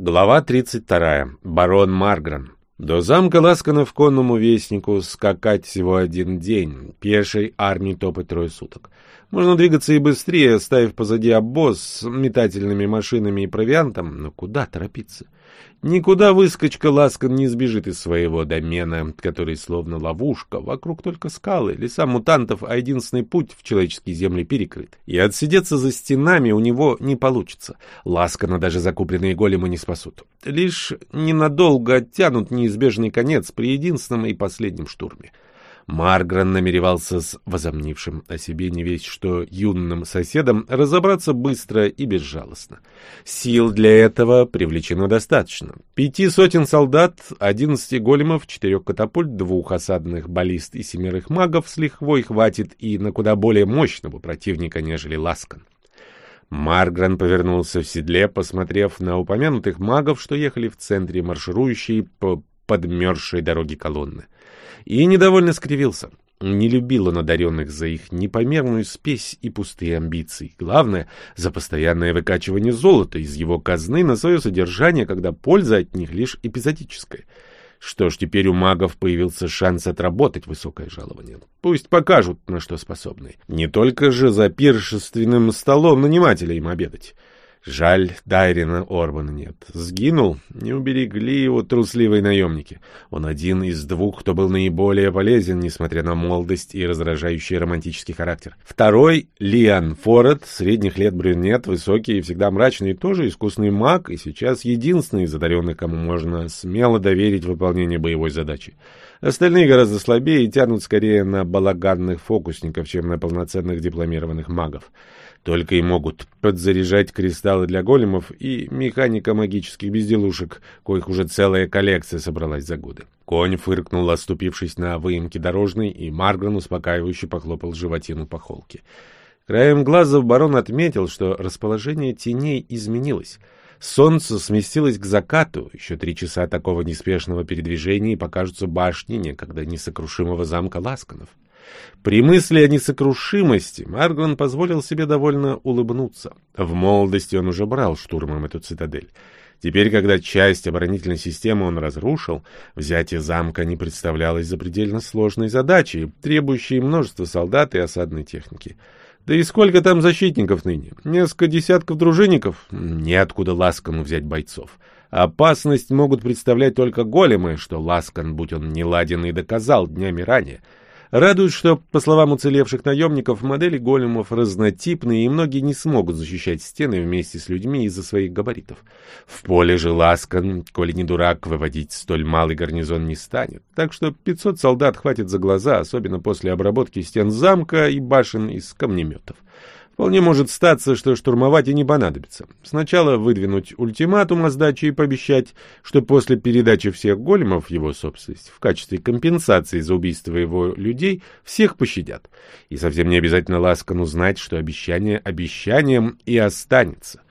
Глава 32. Барон Маргран. До замка Ласканов конному вестнику скакать всего один день, пешей армии топать трое суток. Можно двигаться и быстрее, оставив позади обоз с метательными машинами и провиантом, но куда торопиться? Никуда выскочка Ласкан не сбежит из своего домена, который словно ловушка, вокруг только скалы, леса мутантов, а единственный путь в человеческие земли перекрыт. И отсидеться за стенами у него не получится. Ласкана даже закупленные големы не спасут. Лишь ненадолго оттянут неизбежный конец при единственном и последнем штурме. Маргран намеревался с возомнившим о себе не весь что юным соседом разобраться быстро и безжалостно. Сил для этого привлечено достаточно. Пяти сотен солдат, одиннадцати големов, четырех катапульт, двух осадных баллист и семерых магов с лихвой хватит и на куда более мощного противника, нежели Ласкан. Маргран повернулся в седле, посмотрев на упомянутых магов, что ехали в центре марширующей по подмерзшей дороге колонны и недовольно скривился. Не любил он одаренных за их непомерную спесь и пустые амбиции. Главное, за постоянное выкачивание золота из его казны на свое содержание, когда польза от них лишь эпизодическая. Что ж, теперь у магов появился шанс отработать высокое жалование. Пусть покажут, на что способны. Не только же за пиршественным столом нанимателя им обедать. Жаль, Дайрина Орбана нет. Сгинул, не уберегли его трусливые наемники. Он один из двух, кто был наиболее полезен, несмотря на молодость и раздражающий романтический характер. Второй — Лиан Форет, средних лет брюнет, высокий и всегда мрачный, тоже искусный маг, и сейчас единственный из одаренных, кому можно смело доверить выполнение боевой задачи. Остальные гораздо слабее и тянут скорее на балаганных фокусников, чем на полноценных дипломированных магов. Только и могут подзаряжать кристаллы для големов и механика магических безделушек, коих уже целая коллекция собралась за годы. Конь фыркнул, оступившись на выемке дорожной, и Маргрен успокаивающе похлопал животину по холке. Краем глаза барон отметил, что расположение теней изменилось. Солнце сместилось к закату, еще три часа такого неспешного передвижения и покажутся башни некогда несокрушимого замка Ласканов. При мысли о несокрушимости Марглан позволил себе довольно улыбнуться. В молодости он уже брал штурмом эту цитадель. Теперь, когда часть оборонительной системы он разрушил, взятие замка не представлялось запредельно сложной задачей, требующей множества солдат и осадной техники. Да и сколько там защитников ныне? Несколько десятков дружинников? Неоткуда Ласкану взять бойцов. Опасность могут представлять только големы, что Ласкан, будь он неладен, и доказал днями ранее — Радует, что, по словам уцелевших наемников, модели големов разнотипные, и многие не смогут защищать стены вместе с людьми из-за своих габаритов. В поле же Ласкан, коли не дурак, выводить столь малый гарнизон не станет. Так что 500 солдат хватит за глаза, особенно после обработки стен замка и башен из камнеметов. Вполне может статься, что штурмовать и не понадобится. Сначала выдвинуть ультиматум о сдаче и пообещать, что после передачи всех големов его собственность в качестве компенсации за убийство его людей всех пощадят. И совсем не обязательно Ласкану знать, что обещание обещанием и останется.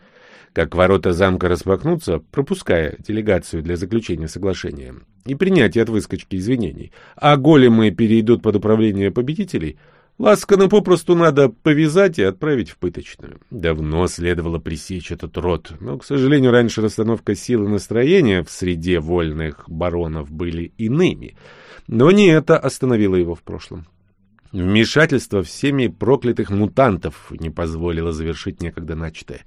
Как ворота замка распахнутся, пропуская делегацию для заключения соглашения и принятия от выскочки извинений, а големы перейдут под управление победителей — Ласкана попросту надо повязать и отправить в пыточную. Давно следовало пресечь этот род, но, к сожалению, раньше расстановка сил и настроения в среде вольных баронов были иными. Но не это остановило его в прошлом. Вмешательство всеми проклятых мутантов не позволило завершить некогда начатое.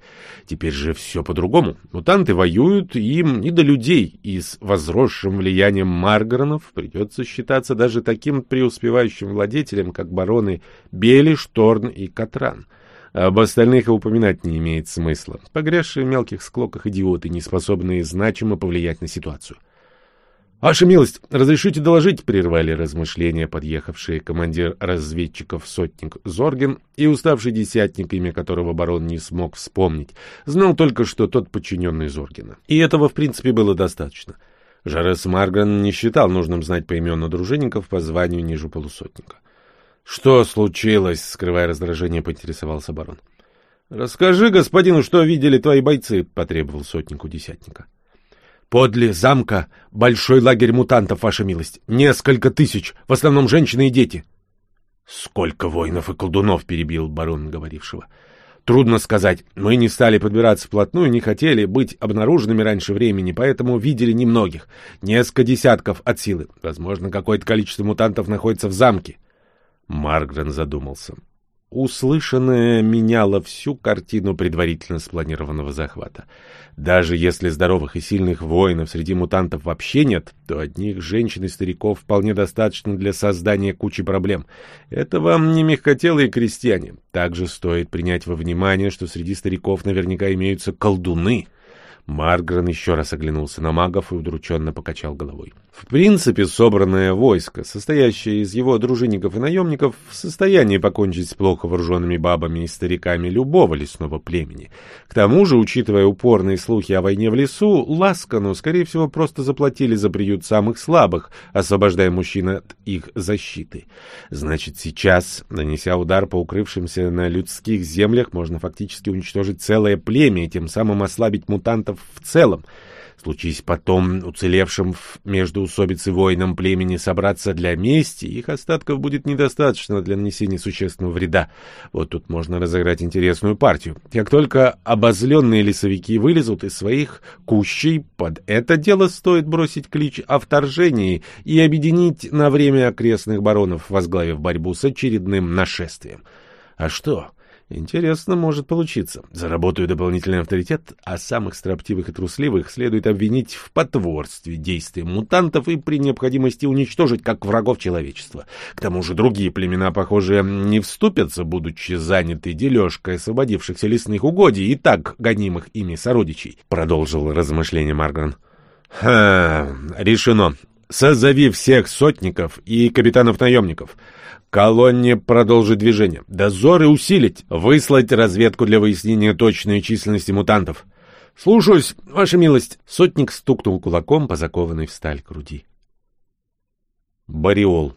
Теперь же все по-другому. Мутанты воюют, им не до людей, и с возросшим влиянием Маргаронов придется считаться даже таким преуспевающим владетелем, как бароны Бели, Шторн и Катран. Об остальных и упоминать не имеет смысла. Погрязшие в мелких склоках идиоты, не способные значимо повлиять на ситуацию. «Ваша милость, разрешите доложить?» — прервали размышления подъехавшие командир разведчиков сотник Зорген и уставший десятник, имя которого барон не смог вспомнить. Знал только, что тот подчиненный Зоргена. И этого, в принципе, было достаточно. Жарес Марган не считал нужным знать поименно дружинников по званию ниже полусотника. «Что случилось?» — скрывая раздражение, поинтересовался барон. «Расскажи господину, что видели твои бойцы», — потребовал сотнику десятника. Подле замка большой лагерь мутантов, ваша милость. Несколько тысяч, в основном женщины и дети. — Сколько воинов и колдунов, — перебил барон говорившего. Трудно сказать. Мы не стали подбираться вплотную, не хотели быть обнаруженными раньше времени, поэтому видели немногих. Несколько десятков от силы. Возможно, какое-то количество мутантов находится в замке. Маргрен задумался. Услышанное меняло всю картину предварительно спланированного захвата. Даже если здоровых и сильных воинов среди мутантов вообще нет, то одних женщин и стариков вполне достаточно для создания кучи проблем. Это вам не мягкотелые крестьяне. Также стоит принять во внимание, что среди стариков наверняка имеются колдуны — Маргрен еще раз оглянулся на магов и удрученно покачал головой. В принципе, собранное войско, состоящее из его дружинников и наемников, в состоянии покончить с плохо вооруженными бабами и стариками любого лесного племени. К тому же, учитывая упорные слухи о войне в лесу, Ласкану, скорее всего, просто заплатили за приют самых слабых, освобождая мужчин от их защиты. Значит, сейчас, нанеся удар по укрывшимся на людских землях, можно фактически уничтожить целое племя и тем самым ослабить мутантов в целом. Случись потом уцелевшим в междоусобице воинам племени собраться для мести, их остатков будет недостаточно для нанесения существенного вреда. Вот тут можно разыграть интересную партию. Как только обозленные лесовики вылезут из своих кущей, под это дело стоит бросить клич о вторжении и объединить на время окрестных баронов, возглавив борьбу с очередным нашествием. А что? Интересно может получиться. Заработаю дополнительный авторитет, а самых строптивых и трусливых следует обвинить в потворстве действия мутантов и при необходимости уничтожить как врагов человечества. К тому же другие племена, похоже, не вступятся, будучи заняты дележкой освободившихся лесных угодий и так гонимых ими сородичей, — продолжил размышление Марган. — решено. Созови всех сотников и капитанов-наемников. Колонне продолжить движение. Дозоры усилить. Выслать разведку для выяснения точной численности мутантов. Слушаюсь, ваша милость. Сотник стукнул кулаком по закованной в сталь груди. Бариол.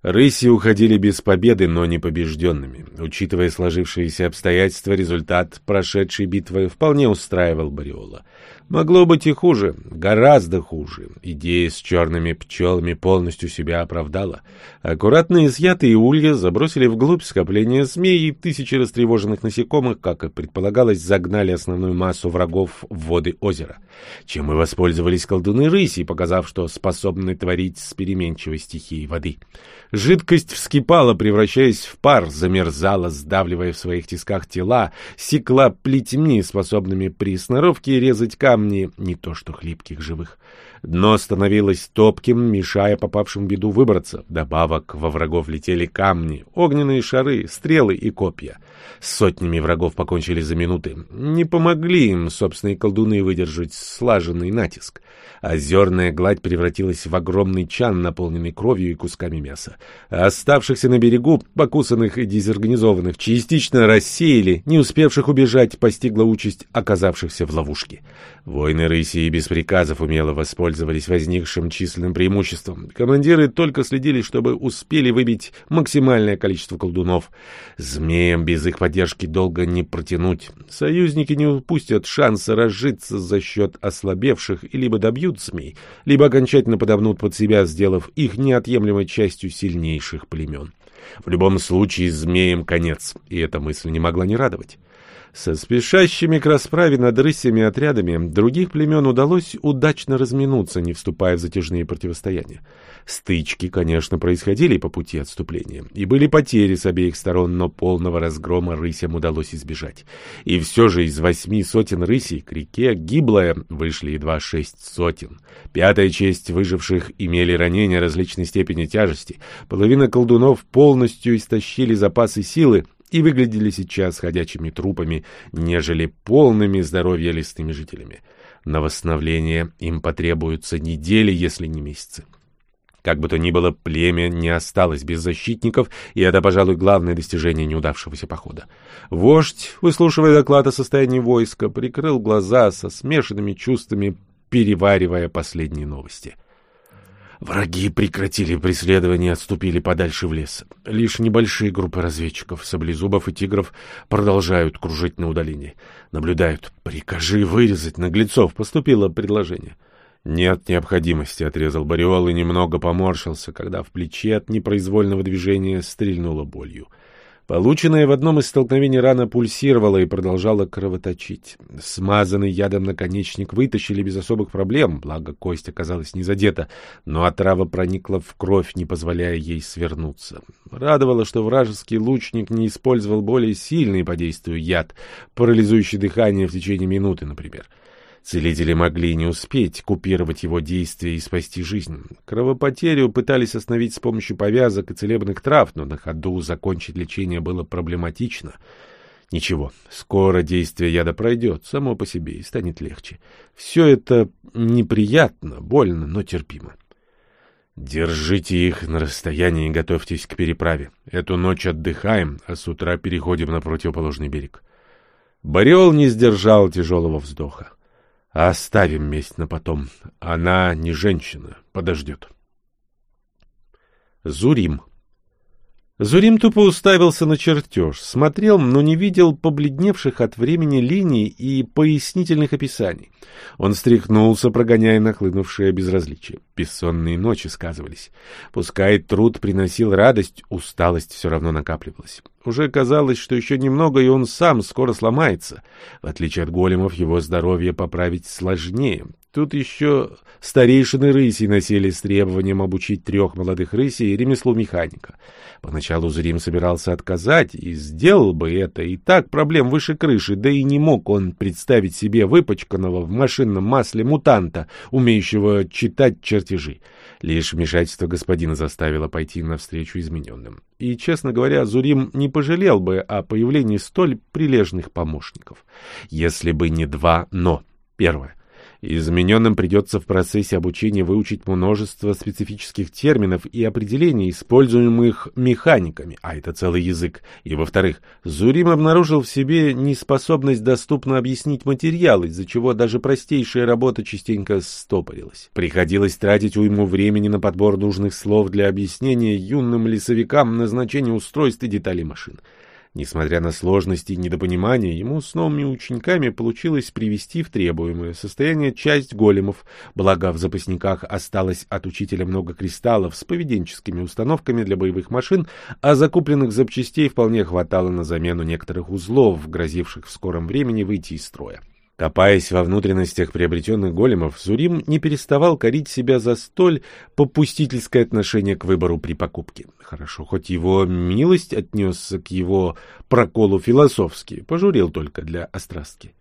Рыси уходили без победы, но не побежденными. Учитывая сложившиеся обстоятельства, результат прошедшей битвы вполне устраивал Бариола. Могло быть и хуже, гораздо хуже. Идея с черными пчелами полностью себя оправдала. Аккуратно изъятые улья забросили вглубь скопления змей, и тысячи растревоженных насекомых, как и предполагалось, загнали основную массу врагов в воды озера. Чем и воспользовались колдуны рыси, показав, что способны творить с переменчивой стихией воды. Жидкость вскипала, превращаясь в пар, замерзала, сдавливая в своих тисках тела, секла плетьми, способными при сноровке резать камни, камни, не то что хлипких живых. Дно становилось топким, мешая попавшим в беду выбраться. Добавок во врагов летели камни, огненные шары, стрелы и копья. С сотнями врагов покончили за минуты. Не помогли им собственные колдуны выдержать слаженный натиск. Озерная гладь превратилась в огромный чан, наполненный кровью и кусками мяса. А оставшихся на берегу, покусанных и дезорганизованных, частично рассеяли, не успевших убежать, постигла участь оказавшихся в ловушке. Воины рыси без приказов умело воспользовались возникшим численным преимуществом. Командиры только следили, чтобы успели выбить максимальное количество колдунов. Змеям без их поддержки долго не протянуть. Союзники не упустят шанса разжиться за счет ослабевших и либо добьют змей, либо окончательно подобнут под себя, сделав их неотъемлемой частью сильнейших племен. В любом случае, змеям конец, и эта мысль не могла не радовать. Со спешащими к расправе над рысями отрядами других племен удалось удачно разминуться, не вступая в затяжные противостояния. Стычки, конечно, происходили по пути отступления, и были потери с обеих сторон, но полного разгрома рысям удалось избежать. И все же из восьми сотен рысей к реке гиблая вышли едва шесть сотен. Пятая часть выживших имели ранения различной степени тяжести. Половина колдунов полностью истощили запасы силы, и выглядели сейчас ходячими трупами, нежели полными здоровья лесными жителями. На восстановление им потребуются недели, если не месяцы. Как бы то ни было, племя не осталось без защитников, и это, пожалуй, главное достижение неудавшегося похода. Вождь, выслушивая доклад о состоянии войска, прикрыл глаза со смешанными чувствами, переваривая последние новости — Враги прекратили преследование и отступили подальше в лес. Лишь небольшие группы разведчиков, саблезубов и тигров продолжают кружить на удалении. Наблюдают. «Прикажи вырезать наглецов», — поступило предложение. «Нет необходимости», — отрезал Бариол и немного поморщился, когда в плече от непроизвольного движения стрельнуло болью. Полученная в одном из столкновений рана пульсировала и продолжала кровоточить. Смазанный ядом наконечник вытащили без особых проблем, благо кость оказалась не задета, но отрава проникла в кровь, не позволяя ей свернуться. Радовало, что вражеский лучник не использовал более сильный по действию яд, парализующий дыхание в течение минуты, например. Целители могли не успеть купировать его действия и спасти жизнь. Кровопотерю пытались остановить с помощью повязок и целебных трав, но на ходу закончить лечение было проблематично. Ничего, скоро действие яда пройдет, само по себе, и станет легче. Все это неприятно, больно, но терпимо. Держите их на расстоянии и готовьтесь к переправе. Эту ночь отдыхаем, а с утра переходим на противоположный берег. Борел не сдержал тяжелого вздоха. Оставим месть на потом. Она не женщина, подождет. Зурим. Зурим тупо уставился на чертеж, смотрел, но не видел побледневших от времени линий и пояснительных описаний. Он стряхнулся, прогоняя нахлынувшее безразличие. Бессонные ночи сказывались. Пускай труд приносил радость, усталость все равно накапливалась. Уже казалось, что еще немного, и он сам скоро сломается. В отличие от големов, его здоровье поправить сложнее. Тут еще старейшины рыси носили с требованием обучить трех молодых рысей ремеслу механика. Поначалу Зрим собирался отказать, и сделал бы это, и так проблем выше крыши, да и не мог он представить себе выпачканного в машинном масле мутанта, умеющего читать чертежи. Лишь вмешательство господина заставило пойти навстречу измененным. И, честно говоря, Зурим не пожалел бы о появлении столь прилежных помощников. Если бы не два «но». Первое. Измененным придется в процессе обучения выучить множество специфических терминов и определений, используемых механиками, а это целый язык. И, во-вторых, Зурим обнаружил в себе неспособность доступно объяснить материал, из-за чего даже простейшая работа частенько стопорилась. Приходилось тратить уйму времени на подбор нужных слов для объяснения юным лесовикам назначения устройств и деталей машин. Несмотря на сложности и недопонимания, ему с новыми учениками получилось привести в требуемое состояние часть големов, благо в запасниках осталось от учителя много кристаллов с поведенческими установками для боевых машин, а закупленных запчастей вполне хватало на замену некоторых узлов, грозивших в скором времени выйти из строя. Копаясь во внутренностях приобретенных големов, Зурим не переставал корить себя за столь попустительское отношение к выбору при покупке. Хорошо, хоть его милость отнесся к его проколу философски, пожурил только для острастки.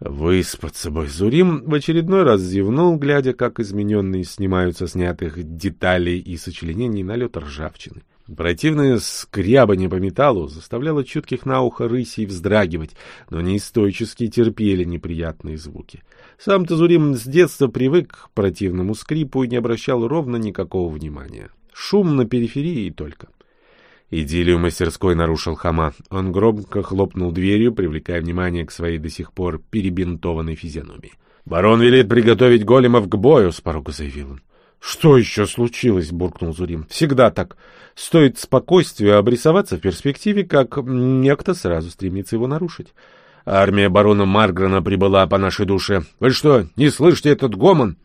Выспаться бы Зурим в очередной раз зевнул, глядя, как измененные снимают со снятых деталей и сочленений налет ржавчины. Противное скрябание по металлу заставляло чутких на ухо рысей вздрагивать, но неистойчески терпели неприятные звуки. Сам Тазурим с детства привык к противному скрипу и не обращал ровно никакого внимания. Шум на периферии и только. Идиллию мастерской нарушил Хама. Он громко хлопнул дверью, привлекая внимание к своей до сих пор перебинтованной физиономии. «Барон велит приготовить големов к бою», — с порога заявил он. «Что еще случилось?» — буркнул Зурим. «Всегда так. Стоит спокойствию обрисоваться в перспективе, как некто сразу стремится его нарушить. Армия барона Маргрена прибыла по нашей душе. Вы что, не слышите этот гомон?»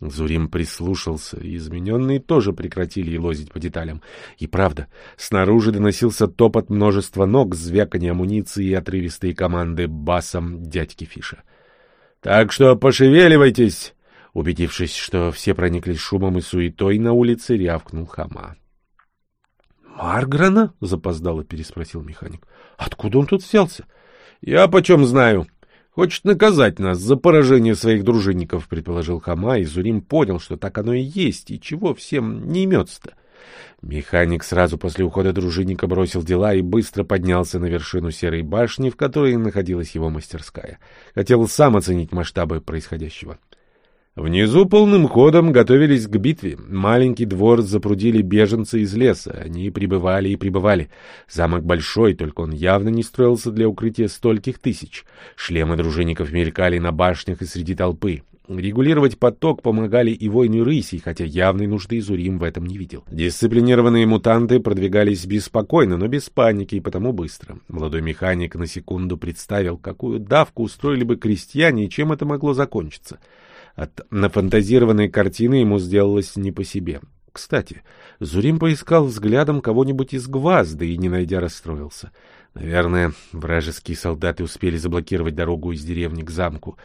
Зурим прислушался, и измененные тоже прекратили елозить по деталям. И правда, снаружи доносился топот множества ног, звяканье амуниции и отрывистые команды басом дядьки Фиша. «Так что пошевеливайтесь!» Убедившись, что все прониклись шумом и суетой, на улице рявкнул Хама. «Марграна?» — запоздало переспросил механик. «Откуда он тут взялся?» «Я почем знаю. Хочет наказать нас за поражение своих дружинников», — предположил Хама, и Зурим понял, что так оно и есть, и чего всем не имется-то. Механик сразу после ухода дружинника бросил дела и быстро поднялся на вершину серой башни, в которой находилась его мастерская. Хотел сам оценить масштабы происходящего. Внизу полным ходом готовились к битве. Маленький двор запрудили беженцы из леса. Они прибывали и прибывали. Замок большой, только он явно не строился для укрытия стольких тысяч. Шлемы дружинников мелькали на башнях и среди толпы. Регулировать поток помогали и войны рысей, хотя явной нужды Изурим в этом не видел. Дисциплинированные мутанты продвигались беспокойно, но без паники и потому быстро. Молодой механик на секунду представил, какую давку устроили бы крестьяне и чем это могло закончиться. От нафантазированной картины ему сделалось не по себе. Кстати, Зурим поискал взглядом кого-нибудь из Гвазды и, не найдя, расстроился. Наверное, вражеские солдаты успели заблокировать дорогу из деревни к замку.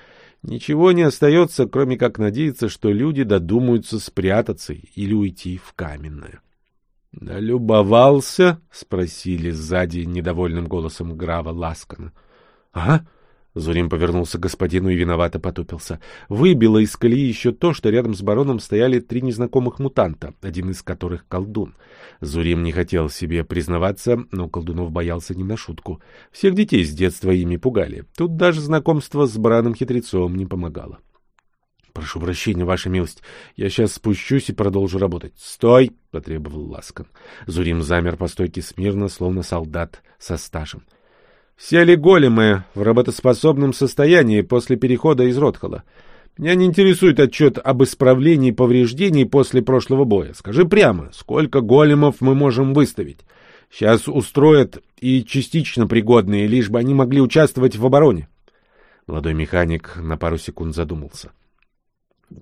Ничего не остается, кроме как надеяться, что люди додумаются спрятаться или уйти в каменное. «Налюбовался?» — спросили сзади недовольным голосом Грава Ласкана. «А?» Зурим повернулся к господину и виновато потупился. Выбило из колеи еще то, что рядом с бароном стояли три незнакомых мутанта, один из которых — колдун. Зурим не хотел себе признаваться, но колдунов боялся не на шутку. Всех детей с детства ими пугали. Тут даже знакомство с браным хитрецом не помогало. — Прошу прощения, ваша милость. Я сейчас спущусь и продолжу работать. — Стой! — потребовал Ласкан. Зурим замер по стойке смирно, словно солдат со стажем. — все ли големы в работоспособном состоянии после перехода из Ротхола? Меня не интересует отчет об исправлении повреждений после прошлого боя. Скажи прямо, сколько големов мы можем выставить? Сейчас устроят и частично пригодные, лишь бы они могли участвовать в обороне. Молодой механик на пару секунд задумался.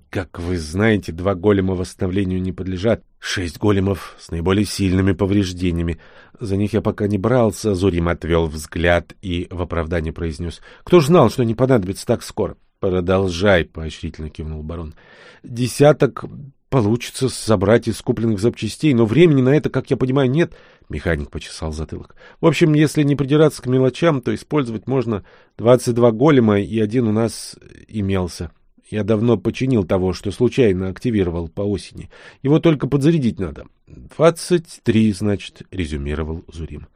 Как вы знаете, два голема восстановлению не подлежат. Шесть големов с наиболее сильными повреждениями. За них я пока не брался. Зурим отвел взгляд и в оправдании произнес. Кто ж знал, что они понадобятся так скоро? Продолжай, поощрительно кивнул барон. Десяток получится собрать из купленных запчастей, но времени на это, как я понимаю, нет. Механик почесал затылок. В общем, если не придираться к мелочам, то использовать можно двадцать два голема, и один у нас имелся. Я давно починил того, что случайно активировал по осени. Его только подзарядить надо. Двадцать три, значит, резюмировал Зурим.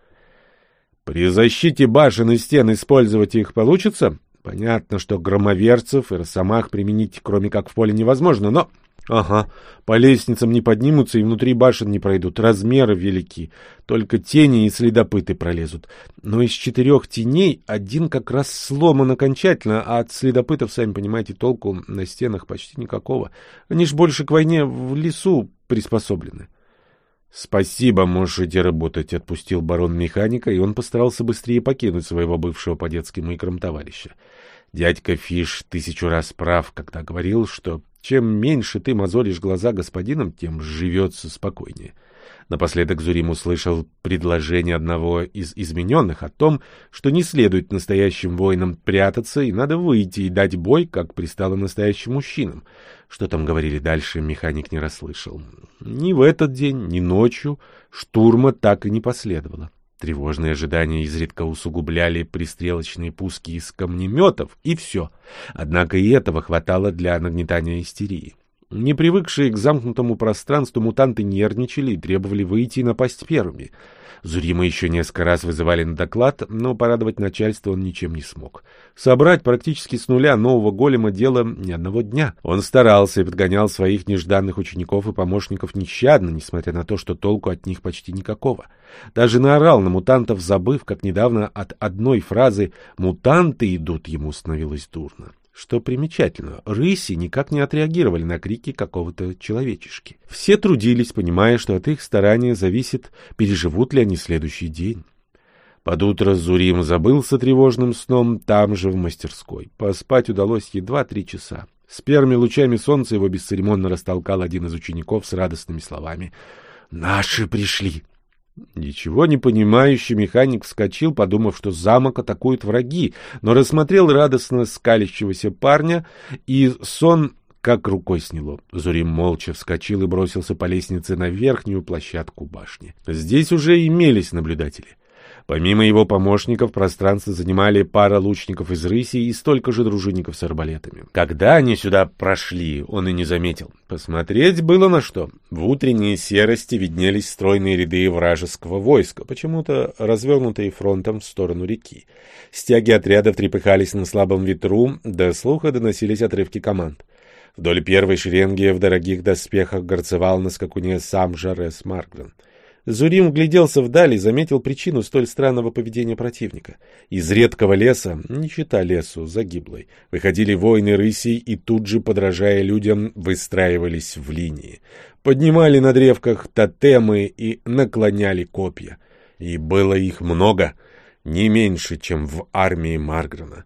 При защите башен и стен использовать их получится? Понятно, что громоверцев и росомах применить, кроме как в поле, невозможно, но Ага, по лестницам не поднимутся и внутри башен не пройдут. Размеры велики. Только тени и следопыты пролезут. Но из четырех теней один как раз сломан окончательно, а от следопытов, сами понимаете, толку на стенах почти никакого. Они ж больше к войне в лесу приспособлены. «Спасибо, можете работать», — отпустил барон механика, и он постарался быстрее покинуть своего бывшего по детским играм товарища. Дядька Фиш тысячу раз прав, когда говорил, что чем меньше ты мозолишь глаза господинам, тем живется спокойнее. Напоследок Зурим услышал предложение одного из измененных о том, что не следует настоящим воинам прятаться, и надо выйти и дать бой, как пристало настоящим мужчинам. Что там говорили дальше, механик не расслышал. Ни в этот день, ни ночью штурма так и не последовало. Тревожные ожидания изредка усугубляли пристрелочные пуски из камнеметов, и все. Однако и этого хватало для нагнетания истерии. Не привыкшие к замкнутому пространству мутанты нервничали и требовали выйти и напасть первыми. Зурима еще несколько раз вызывали на доклад, но порадовать начальство он ничем не смог. Собрать практически с нуля нового голема дело ни одного дня. Он старался и подгонял своих нежданных учеников и помощников нещадно, несмотря на то, что толку от них почти никакого. Даже наорал на мутантов, забыв, как недавно от одной фразы «мутанты идут» ему становилось дурно. Что примечательно, рыси никак не отреагировали на крики какого-то человечешки. Все трудились, понимая, что от их старания зависит, переживут ли они следующий день. Под утро Зурим забылся тревожным сном там же, в мастерской. Поспать удалось едва три часа. С первыми лучами солнца его бесцеремонно растолкал один из учеников с радостными словами. «Наши пришли!» Ничего не понимающий механик вскочил, подумав, что замок атакуют враги, но рассмотрел радостно скалящегося парня, и сон как рукой сняло. Зурим молча вскочил и бросился по лестнице на верхнюю площадку башни. Здесь уже имелись наблюдатели. Помимо его помощников, пространство занимали пара лучников из рыси и столько же дружинников с арбалетами. Когда они сюда прошли, он и не заметил. Посмотреть было на что. В утренней серости виднелись стройные ряды вражеского войска, почему-то развернутые фронтом в сторону реки. Стяги отрядов трепыхались на слабом ветру, до слуха доносились отрывки команд. Вдоль первой шеренги в дорогих доспехах горцевал на скакуне сам Жарес Маркден. Зурим вгляделся вдаль и заметил причину столь странного поведения противника. Из редкого леса, не чита лесу, загиблой, выходили воины рысей и тут же, подражая людям, выстраивались в линии. Поднимали на древках тотемы и наклоняли копья. И было их много, не меньше, чем в армии Маргрена.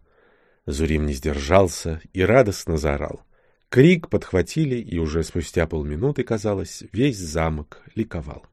Зурим не сдержался и радостно заорал. Крик подхватили, и уже спустя полминуты, казалось, весь замок ликовал.